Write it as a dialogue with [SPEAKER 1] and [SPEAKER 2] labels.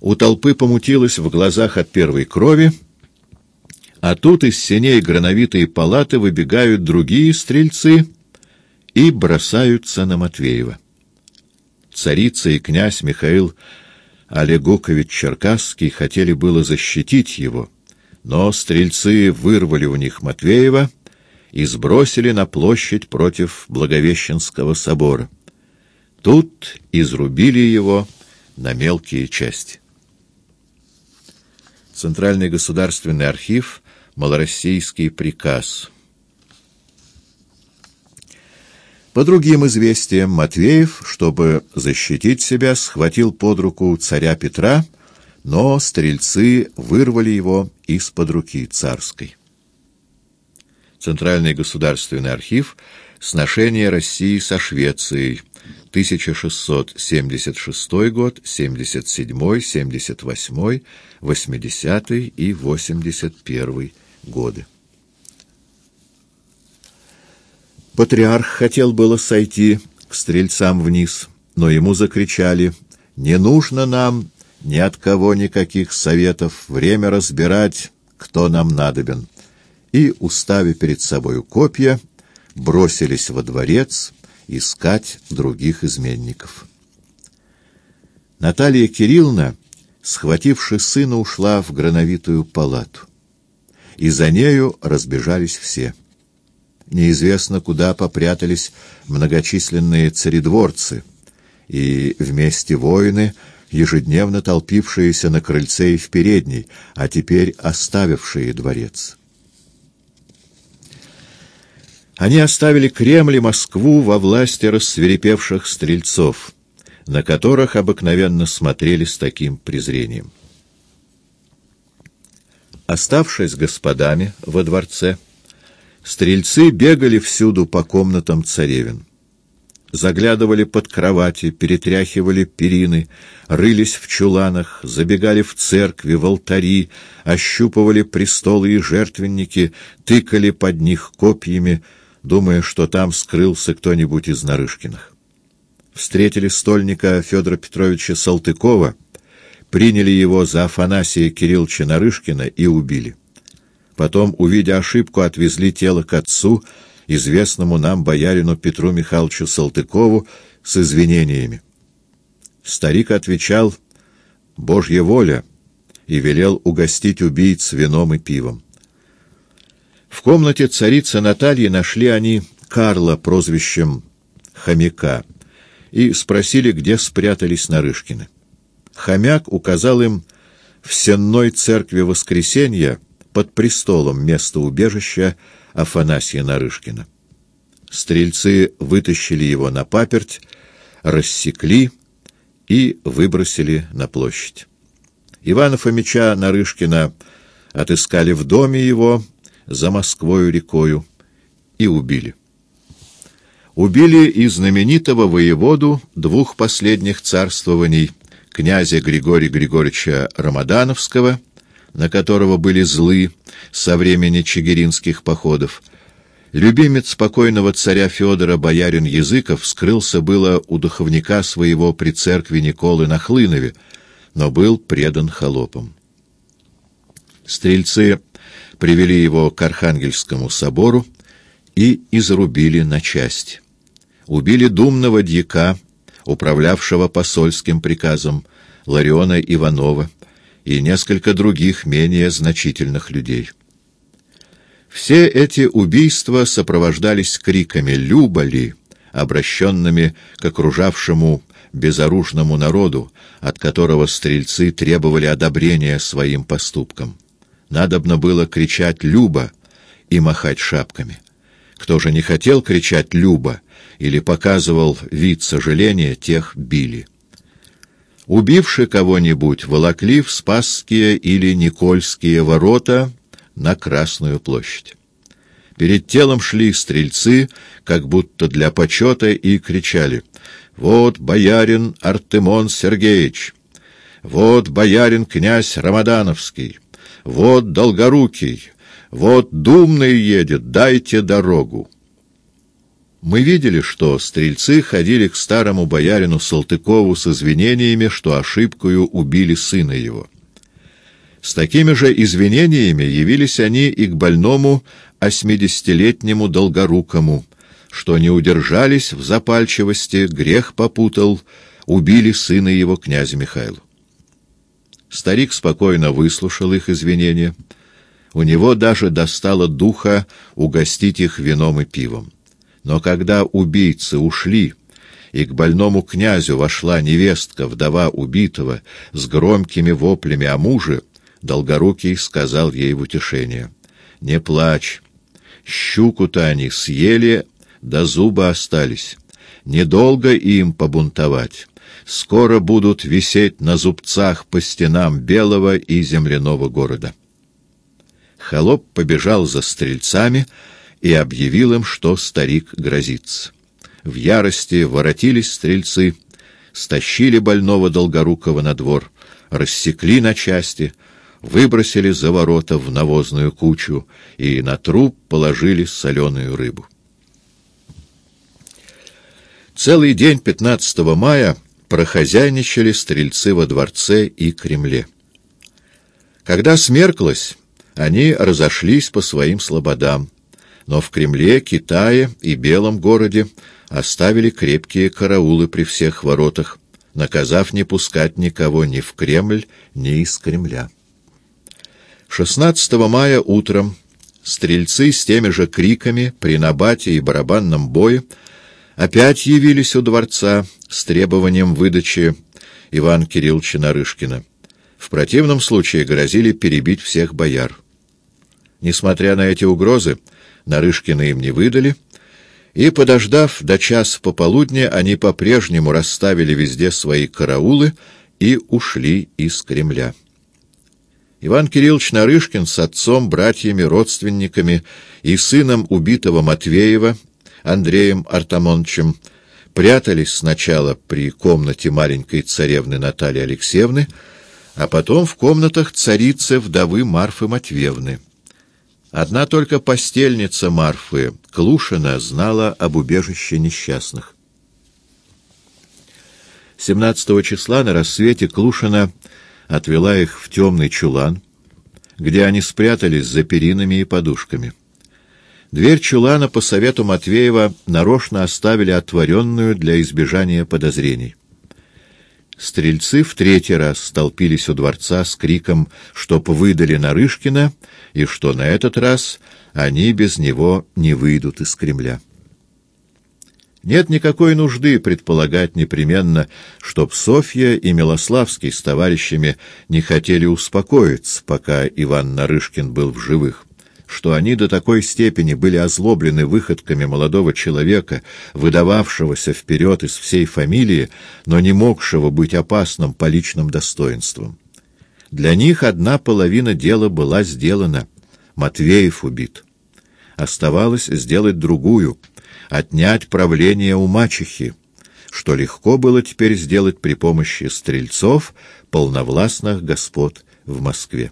[SPEAKER 1] У толпы помутилось в глазах от первой крови, а тут из синей грановитые палаты выбегают другие стрельцы и бросаются на Матвеева. Царица и князь Михаил Олегукович Черкасский хотели было защитить его, но стрельцы вырвали у них Матвеева и сбросили на площадь против Благовещенского собора. Тут изрубили его на мелкие части. Центральный государственный архив, Малороссийский приказ. По другим известиям, Матвеев, чтобы защитить себя, схватил под руку царя Петра, но стрельцы вырвали его из-под руки царской. Центральный государственный архив «Сношение России со Швецией», 1676 год, 77, 78, 80 и 81 годы. Патриарх хотел было сойти к стрельцам вниз, но ему закричали «Не нужно нам ни от кого никаких советов, время разбирать, кто нам надобен». И, уставив перед собою копья, бросились во дворец искать других изменников. Наталья Кирилловна, схвативши сына, ушла в грановитую палату. И за нею разбежались все. Неизвестно, куда попрятались многочисленные царедворцы, и вместе воины, ежедневно толпившиеся на крыльце и в передней, а теперь оставившие дворец. Они оставили Кремль и Москву во власти рассверепевших стрельцов, на которых обыкновенно смотрели с таким презрением. Оставшись господами во дворце, Стрельцы бегали всюду по комнатам царевин. Заглядывали под кровати, перетряхивали перины, рылись в чуланах, забегали в церкви, в алтари, ощупывали престолы и жертвенники, тыкали под них копьями, думая, что там скрылся кто-нибудь из Нарышкиных. Встретили стольника Федора Петровича Салтыкова, приняли его за Афанасия Кирилловича Нарышкина и убили. Потом, увидя ошибку, отвезли тело к отцу, известному нам боярину Петру Михайловичу Салтыкову, с извинениями. Старик отвечал «Божья воля» и велел угостить убийц вином и пивом. В комнате царицы Натальи нашли они Карла прозвищем «Хомяка» и спросили, где спрятались Нарышкины. Хомяк указал им в сенной церкви Воскресенья под престолом место убежища Афанасия Нарышкина. Стрельцы вытащили его на паперть, рассекли и выбросили на площадь. Ивана Фомича Нарышкина отыскали в доме его за Москвою рекою и убили. Убили и знаменитого воеводу двух последних царствований, князя Григория Григорьевича Рамадановского на которого были злы со времени чигиринских походов. Любимец спокойного царя Федора, боярин Языков, скрылся было у духовника своего при церкви Николы на Хлынове, но был предан холопам. Стрельцы привели его к Архангельскому собору и изрубили на части. Убили думного дьяка, управлявшего посольским приказом, Лариона Иванова, и несколько других менее значительных людей. Все эти убийства сопровождались криками «Люба ли!», обращенными к окружавшему безоружному народу, от которого стрельцы требовали одобрения своим поступкам. Надобно было кричать «Люба!» и махать шапками. Кто же не хотел кричать «Люба!» или показывал вид сожаления, тех били. Убивши кого-нибудь, волокли в Спасские или Никольские ворота на Красную площадь. Перед телом шли стрельцы, как будто для почета, и кричали «Вот боярин Артемон Сергеевич! Вот боярин князь Рамадановский! Вот Долгорукий! Вот Думный едет! Дайте дорогу!» Мы видели, что стрельцы ходили к старому боярину Салтыкову с извинениями, что ошибкою убили сына его. С такими же извинениями явились они и к больному осьмидесятилетнему Долгорукому, что не удержались в запальчивости, грех попутал, убили сына его, князя Михаила. Старик спокойно выслушал их извинения. У него даже достало духа угостить их вином и пивом. Но когда убийцы ушли, и к больному князю вошла невестка, вдова убитого, с громкими воплями о муже, Долгорукий сказал ей в утешение, «Не плачь, щуку-то они съели, до зуба остались. Недолго им побунтовать. Скоро будут висеть на зубцах по стенам белого и земляного города». Холоп побежал за стрельцами, и объявил им, что старик грозится. В ярости воротились стрельцы, стащили больного Долгорукова на двор, рассекли на части, выбросили за ворота в навозную кучу и на труп положили соленую рыбу. Целый день 15 мая прохозяйничали стрельцы во дворце и Кремле. Когда смерклось, они разошлись по своим слободам, но в Кремле, Китае и Белом городе оставили крепкие караулы при всех воротах, наказав не пускать никого ни в Кремль, ни из Кремля. 16 мая утром стрельцы с теми же криками при набате и барабанном бое опять явились у дворца с требованием выдачи Ивана Кирилловича Нарышкина. В противном случае грозили перебить всех бояр. Несмотря на эти угрозы, Нарышкина им не выдали, и, подождав до часа пополудни, они по-прежнему расставили везде свои караулы и ушли из Кремля. Иван Кириллович Нарышкин с отцом, братьями, родственниками и сыном убитого Матвеева, Андреем Артамоновичем, прятались сначала при комнате маленькой царевны Натальи Алексеевны, а потом в комнатах царицы вдовы Марфы Матвеевны. Одна только постельница Марфы, Клушина, знала об убежище несчастных. 17 числа на рассвете Клушина отвела их в темный чулан, где они спрятались за перинами и подушками. Дверь чулана по совету Матвеева нарочно оставили отворенную для избежания подозрений. Стрельцы в третий раз столпились у дворца с криком, чтоб выдали Нарышкина, и что на этот раз они без него не выйдут из Кремля. Нет никакой нужды предполагать непременно, чтоб Софья и Милославский с товарищами не хотели успокоиться, пока Иван Нарышкин был в живых что они до такой степени были озлоблены выходками молодого человека, выдававшегося вперед из всей фамилии, но не могшего быть опасным по личным достоинствам. Для них одна половина дела была сделана. Матвеев убит. Оставалось сделать другую — отнять правление у мачехи, что легко было теперь сделать при помощи стрельцов, полновластных господ в Москве.